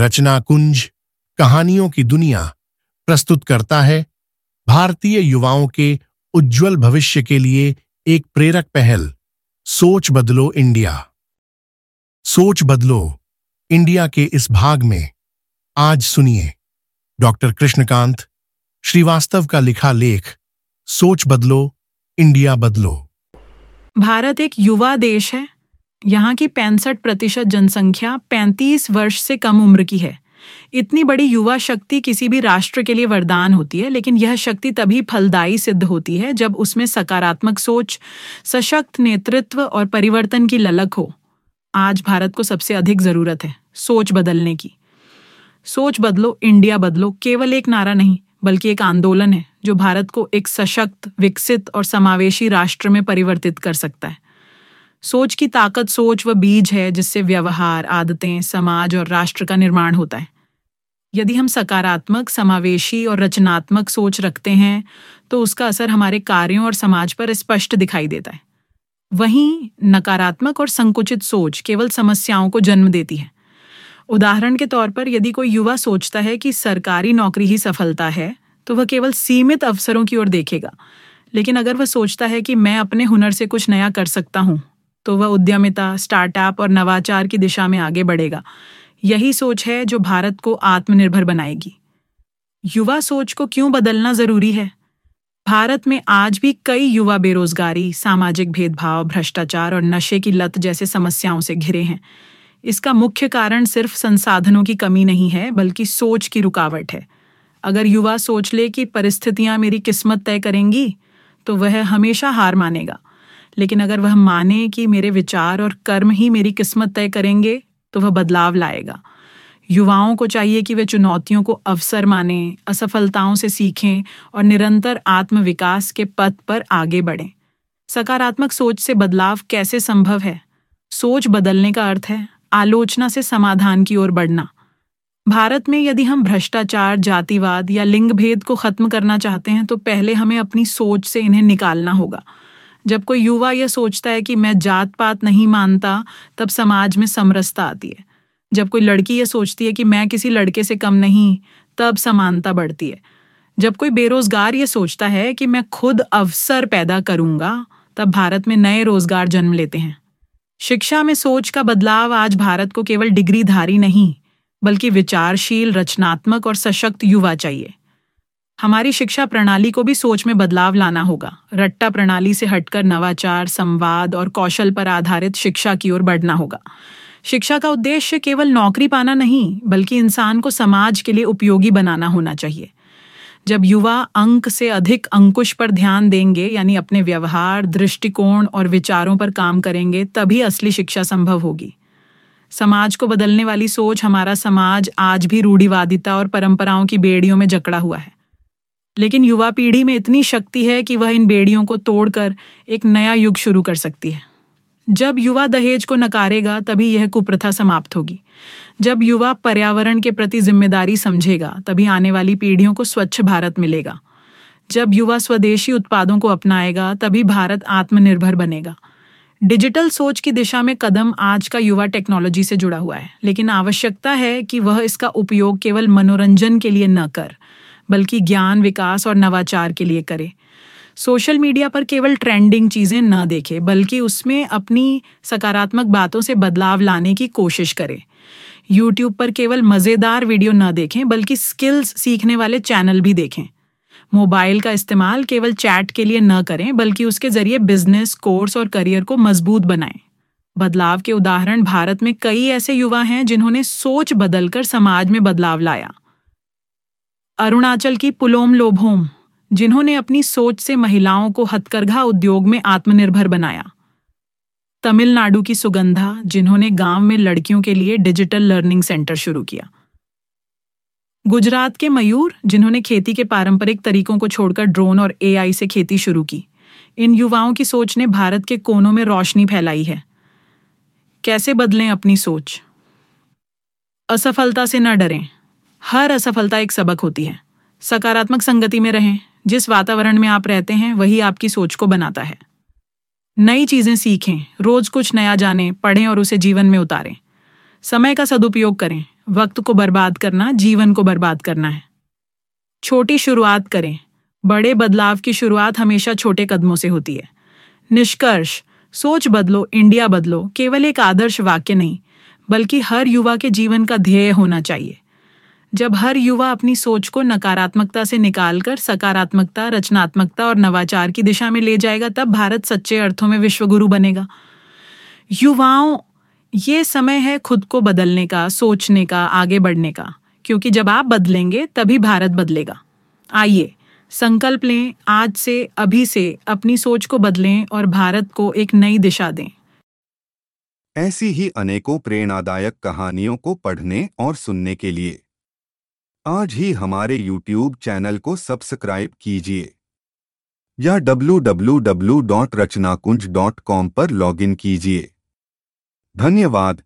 रचना कुंज कहानियों की दुनिया प्रस्तुत करता है भारतीय युवाओं के उज्जवल भविष्य के लिए एक प्रेरक पहल, सोच बदलो इंडिया। सोच बदलो इंडिया के इस भाग में आज सुनिए डॉक्टर कृष्णकांत श्रीवास्तव का लिखा लेख, सोच बदलो, इंडिया बदलो। भारत एक युवा देश है। यहाँ की पैंसठ प्रतिशत जनसंख्या 35 वर्ष से कम उम्र की है। इतनी बड़ी युवा शक्ति किसी भी राष्ट्र के लिए वरदान होती है, लेकिन यह शक्ति तभी फलदायी सिद्ध होती है जब उसमें सकारात्मक सोच, सशक्त नेतृत्व और परिवर्तन की ललक हो। आज भारत को सबसे अधिक ज़रूरत है सोच बदलने की। सोच बदलो, इंडिया बदलो, केवल एक नारा नहीं, बल्कि एक आंदोलन है, जो भारत को एक सशक्त, विकसित और समावेशी राष्ट्र में परिवर्तित कर सकता है। सोच की ताकत सोच व बीज है जिससे व्यवहार, आदतें, समाज और राष्ट्र का निर्माण होता है। यदि हम सकारात्मक, समावेशी और रचनात्मक सोच रखते हैं तो उसका असर हमारे कार्यों और समाज पर स्पष्ट दिखाई देता है। वहीं नकारात्मक और संकुचित सोच केवल समस्याओं को जन्म देती है। उदाहरण के तौर पर यदि कोई युवा सोचता है कि सरकारी नौकरी ही सफलता है तो वह केवल सीमित अवसरों की ओर देखेगा। लेकिन अगर वह सोचता है कि मैं अपने हुनर से कुछ नया कर सकता हूँ तो वह उद्यमिता, स्टार्टअप और नवाचार की दिशा में आगे बढ़ेगा। यही सोच है जो भारत को आत्मनिर्भर बनाएगी। युवा सोच को क्यों बदलना ज़रूरी है? भारत में आज भी कई युवा बेरोजगारी, सामाजिक भेदभाव, भ्रष्टाचार और नशे की लत जैसे समस्याओं से घिरे हैं। इसका मुख्य कारण सिर्फ़ संसाधनों की कमी नहीं है, बल्कि सोच की रुकावट है। अगर युवा सोच ले कि परिस्थितियाँ मेरी किस्मत तय करेंगी तो वह हमेशा हार मानेगा। लेकिन अगर वह माने कि मेरे विचार और कर्म ही मेरी किस्मत तय करेंगे तो वह बदलाव लाएगा। युवाओं को चाहिए कि वे चुनौतियों को अवसर माने, असफलताओं से सीखें और निरंतर आत्मविकास के पथ पर आगे बढ़ें। सकारात्मक सोच से बदलाव कैसे संभव है? सोच बदलने का अर्थ है आलोचना से समाधान की ओर बढ़ना। भारत में यदि हम भ्रष्टाचार, जातिवाद या लिंग भेद को खत्म करना चाहते हैं तो पहले हमें अपनी सोच से इन्हें निकालना होगा। जब कोई युवा यह सोचता है कि मैं जात पात नहीं मानता, तब समाज में समरसता आती है। जब कोई लड़की यह सोचती है कि मैं किसी लड़के से कम नहीं, तब समानता बढ़ती है। जब कोई बेरोजगार ये सोचता है कि मैं खुद अवसर पैदा करूँगा, तब भारत में नए रोज़गार जन्म लेते हैं। शिक्षा में सोच का बदलाव आज भारत को केवल डिग्रीधारी नहीं, बल्कि विचारशील, रचनात्मक और सशक्त युवा चाहिए। हमारी शिक्षा प्रणाली को भी सोच में बदलाव लाना होगा। रट्टा प्रणाली से हटकर नवाचार, संवाद और कौशल पर आधारित शिक्षा की ओर बढ़ना होगा। शिक्षा का उद्देश्य केवल नौकरी पाना नहीं, बल्कि इंसान को समाज के लिए उपयोगी बनाना होना चाहिए। जब युवा अंक से अधिक अंकुश पर ध्यान देंगे, यानी अपने व्यवहार, दृष्टिकोण और विचारों पर काम करेंगे, तभी असली शिक्षा संभव होगी। समाज को बदलने वाली सोच हमारा समाज आज भी रूढ़िवादिता और परंपराओं की बेड़ियों में जकड़ा हुआ है। लेकिन युवा पीढ़ी में इतनी शक्ति है कि वह इन बेड़ियों को तोड़कर एक नया युग शुरू कर सकती है। जब युवा दहेज को नकारेगा, तभी यह कुप्रथा समाप्त होगी। जब युवा पर्यावरण के प्रति ज़िम्मेदारी समझेगा, तभी आने वाली पीढ़ियों को स्वच्छ भारत मिलेगा। जब युवा स्वदेशी उत्पादों को अपनाएगा, तभी भारत आत्मनिर्भर बनेगा। डिजिटल सोच की दिशा में कदम आज का युवा टेक्नोलॉजी से जुड़ा हुआ है, लेकिन आवश्यकता है कि वह इसका उपयोग केवल मनोरंजन के लिए न कर बल्कि ज्ञान, विकास और नवाचार के लिए करे। सोशल मीडिया पर केवल ट्रेंडिंग चीज़ें न देखे, बल्कि उसमें अपनी सकारात्मक बातों से बदलाव लाने की कोशिश करे। यूट्यूब पर केवल मज़ेदार वीडियो न देखें, बल्कि स्किल्स सीखने वाले चैनल भी देखें। मोबाइल का इस्तेमाल केवल चैट के लिए न करें, बल्कि उसके ज़रिए बिज़नेस कोर्स और करियर को मज़बूत बनाएँ। बदलाव के उदाहरण भारत में कई ऐसे युवा हैं जिन्होंने सोच बदलकर समाज में बदलाव लाया। अरुणाचल की पुलोम लोभोम जिन्होंने अपनी सोच से महिलाओं को हथकरघा उद्योग में आत्मनिर्भर बनाया। तमिलनाडु की सुगंधा, जिन्होंने गाँव में लड़कियों के लिए डिजिटल लर्निंग सेंटर शुरू किया। गुजरात के मयूर, जिन्होंने खेती के पारंपरिक तरीकों को छोड़कर ड्रोन और एआई से खेती शुरू की। इन युवाओं की सोच ने भारत के कोनों में रोशनी फैलाई है। कैसे बदलें अपनी सोच? असफलता से न डरें। हर असफलता एक सबक होती है। सकारात्मक संगति में रहें। जिस वातावरण में आप रहते हैं, वही आपकी सोच को बनाता है। नई चीज़ें सीखें। रोज कुछ नया जानें, पढ़ें और उसे जीवन में उतारें। समय का सदुपयोग करें। वक्त को बर्बाद करना, जीवन को बर्बाद करना है। छोटी शुरुआत करें। बड़े बदलाव की शुरुआत हमेशा छोटे कदमों से होती है। निष्कर्ष, सोच बदलो, इंडिया बदलो, केवल एक आदर्श वाक्य नहीं, बल्कि हर युवा के जीवन का ध्येय होना चाहिए। जब हर युवा अपनी सोच को नकारात्मकता से निकालकर सकारात्मकता, रचनात्मकता और नवाचार की दिशा में ले जाएगा, तब भारत सच्चे अर्थों में विश्वगुरु बनेगा। युवाओं, ये समय है खुद को बदलने का, सोचने का, आगे बढ़ने का। क्योंकि जब आप बदलेंगे, तभी भारत बदलेगा। आइए, संकल्प लें, आज से, अभी से, अपनी सोच को बदलें और भारत को एक नई दिशा दें। ऐसी ही अनेकों प्रेरणादायक कहानियों को पढ़ने और सुनने के लिए आज ही हमारे YouTube चैनल को सब्सक्राइब कीजिए। या www.rachnakunj.com पर लॉगिन कीजिए। धन्यवाद।